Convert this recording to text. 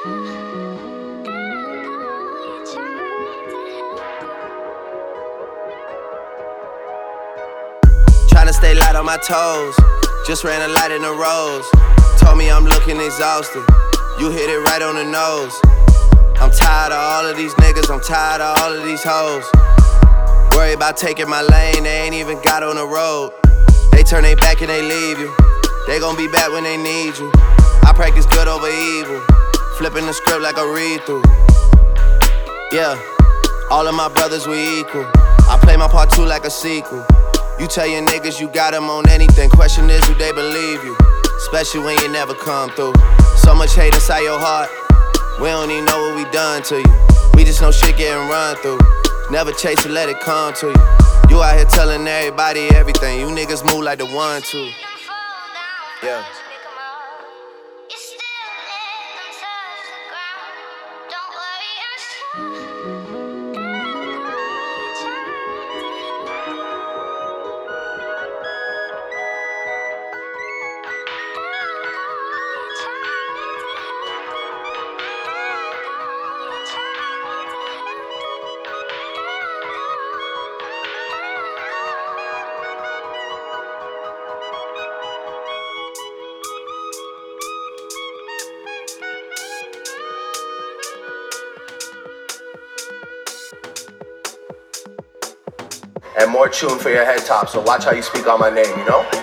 Tryna stay light on my toes. Just ran a light in the Rolls. Told me I'm looking exhausted. You hit it right on the nose. I'm tired of all of these niggas. I'm tired of all of these hoes. Worry about taking my lane. They ain't even got on the road. They turn their back and they leave you. They gon' be back when they need you. I practice good over evil flipping the script like a read through. Yeah, all of my brothers we equal. I play my part too like a sequel. You tell your niggas you got them on anything. Question is, do they believe you? Especially when you never come through. So much hate inside your heart. We don't even know what we done to you. We just know shit getting run through. Never chase it, let it come to you. You out here telling everybody everything. You niggas move like the one, two. Yeah. 啊 and more tune for your head top. So watch how you speak on my name, you know?